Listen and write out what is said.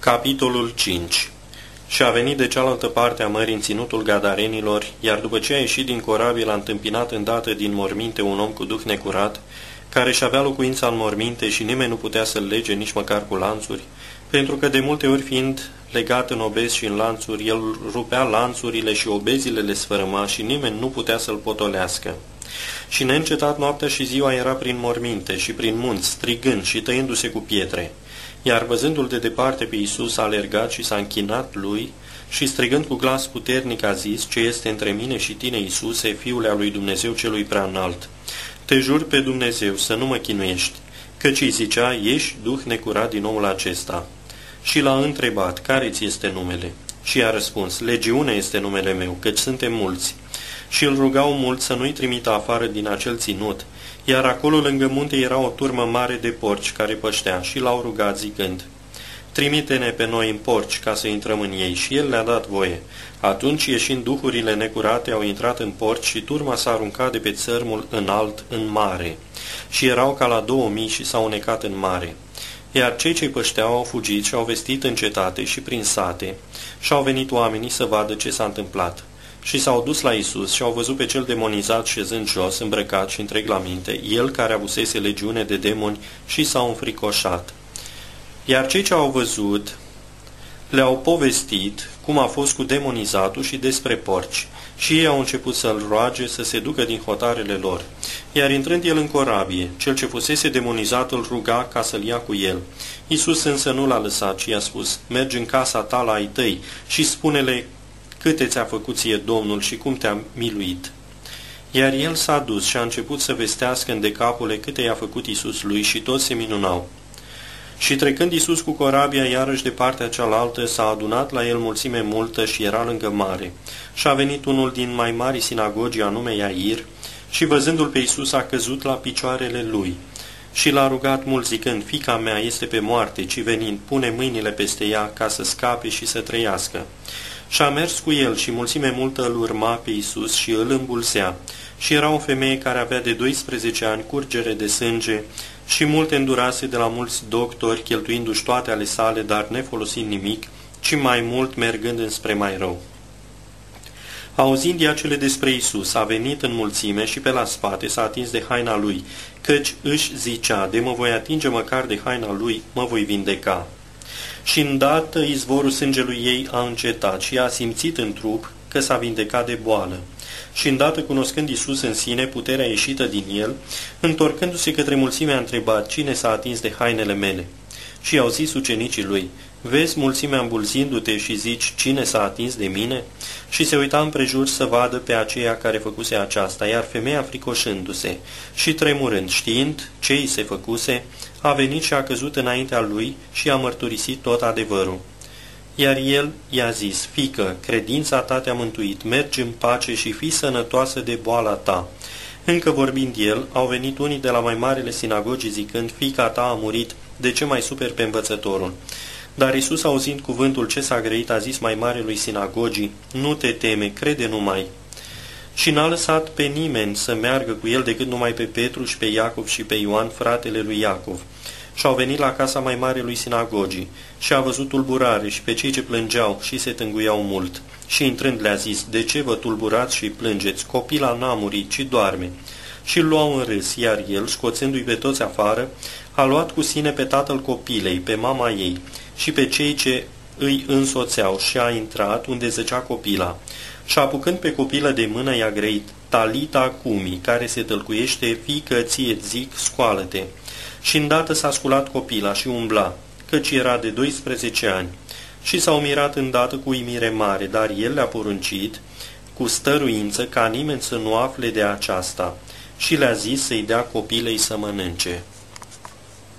Capitolul 5 Și a venit de cealaltă parte a mării în ținutul gadarenilor, iar după ce a ieșit din corabie l-a întâmpinat îndată din morminte un om cu duh necurat, care și avea locuința în morminte și nimeni nu putea să-l lege nici măcar cu lanțuri, pentru că de multe ori fiind legat în obezi și în lanțuri, el rupea lanțurile și obezile le sfărâma și nimeni nu putea să-l potolească. Și neîncetat noaptea și ziua era prin morminte și prin munți, strigând și tăindu-se cu pietre. Iar văzându-l de departe pe Iisus, a alergat și s-a închinat lui și strigând cu glas puternic a zis, ce este între mine și tine, Iisuse, Fiule al lui Dumnezeu celui prea înalt. Te jur pe Dumnezeu să nu mă chinuiești, căci îi zicea, ești duh necurat din omul acesta. Și l-a întrebat, care ți este numele? Și i-a răspuns, Legiune este numele meu, căci suntem mulți. Și îl rugau mult să nu-i trimită afară din acel ținut, iar acolo lângă munte era o turmă mare de porci care păștea și l-au rugat zicând, Trimite-ne pe noi în porci ca să intrăm în ei și el le-a dat voie. Atunci, ieșind duhurile necurate, au intrat în porci și turma s-a aruncat de pe țărmul înalt în mare. Și erau ca la două mii și s-au necat în mare. Iar cei ce pășteau au fugit și au vestit în cetate și prin sate și au venit oamenii să vadă ce s-a întâmplat. Și s-au dus la Isus și au văzut pe cel demonizat șezând jos, îmbrăcat și întreg la minte, el care avusese legiune de demoni și s-au înfricoșat. Iar cei ce au văzut le-au povestit cum a fost cu demonizatul și despre porci, și ei au început să-l roage să se ducă din hotarele lor. Iar intrând el în corabie, cel ce fusese demonizat îl ruga ca să-l ia cu el. Iisus însă nu l-a lăsat, ci i-a spus, mergi în casa ta la ai tăi și spune-le câte ți-a făcut ție Domnul și cum te-a miluit. Iar el s-a dus și a început să vestească în decapule câte i-a făcut Isus lui și toți se minunau. Și trecând Isus cu corabia iarăși de partea cealaltă, s-a adunat la el mulțime multă și era lângă mare. Și a venit unul din mai mari sinagogii, anume Iair, și văzându-l pe Isus a căzut la picioarele lui. Și l-a rugat mult zicând, Fica mea este pe moarte, ci venind, pune mâinile peste ea ca să scape și să trăiască. Și a mers cu el și mulțime multă îl urma pe Isus și îl îmbulsea. Și era o femeie care avea de 12 ani curgere de sânge și multe îndurase de la mulți doctori, cheltuindu-și toate ale sale, dar nefolosind nimic, ci mai mult mergând înspre mai rău. Auzind ea cele despre Isus, a venit în mulțime și pe la spate s-a atins de haina lui, căci își zicea, de mă voi atinge măcar de haina lui, mă voi vindeca. Și îndată izvorul sângelui ei a încetat și a simțit în trup că s-a vindecat de boală și îndată cunoscând Isus în sine puterea ieșită din el, întorcându-se către mulțimea a întrebat, cine s-a atins de hainele mele? Și au zis ucenicii lui, vezi mulțimea îmbulzindu-te și zici, cine s-a atins de mine? Și se uita împrejur să vadă pe aceea care făcuse aceasta, iar femeia fricoșându-se și tremurând, știind ce îi se făcuse, a venit și a căzut înaintea lui și a mărturisit tot adevărul. Iar el i-a zis, Fică, credința ta te-a mântuit, mergi în pace și fii sănătoasă de boala ta. Încă vorbind el, au venit unii de la mai marele sinagogi zicând, Fica ta a murit, de ce mai super pe învățătorul? Dar Isus, auzind cuvântul ce s-a grăit, a zis mai marelui sinagogii, Nu te teme, crede numai. Și n-a lăsat pe nimeni să meargă cu el decât numai pe Petru și pe Iacov și pe Ioan, fratele lui Iacov și au venit la casa mai mare lui sinagogii și a văzut tulburare și pe cei ce plângeau și se tânguiau mult. Și intrând le-a zis, de ce vă tulburați și plângeți? Copila n-a murit, ci doarme. Și îl luau în râs, iar el, scoțându-i pe toți afară, a luat cu sine pe tatăl copilei, pe mama ei și pe cei ce îi însoțeau și a intrat unde zăcea copila. Și apucând pe copilă de mână i-a grăit, Talita Cumi, care se tălcuiește, fică ție zic, scoală-te și îndată s-a sculat copila și umbla, căci era de 12 ani. Și s-au mirat îndată cu imire mare, dar el le-a poruncit, cu stăruință, ca nimeni să nu afle de aceasta, și le-a zis să-i dea copilei să mănânce.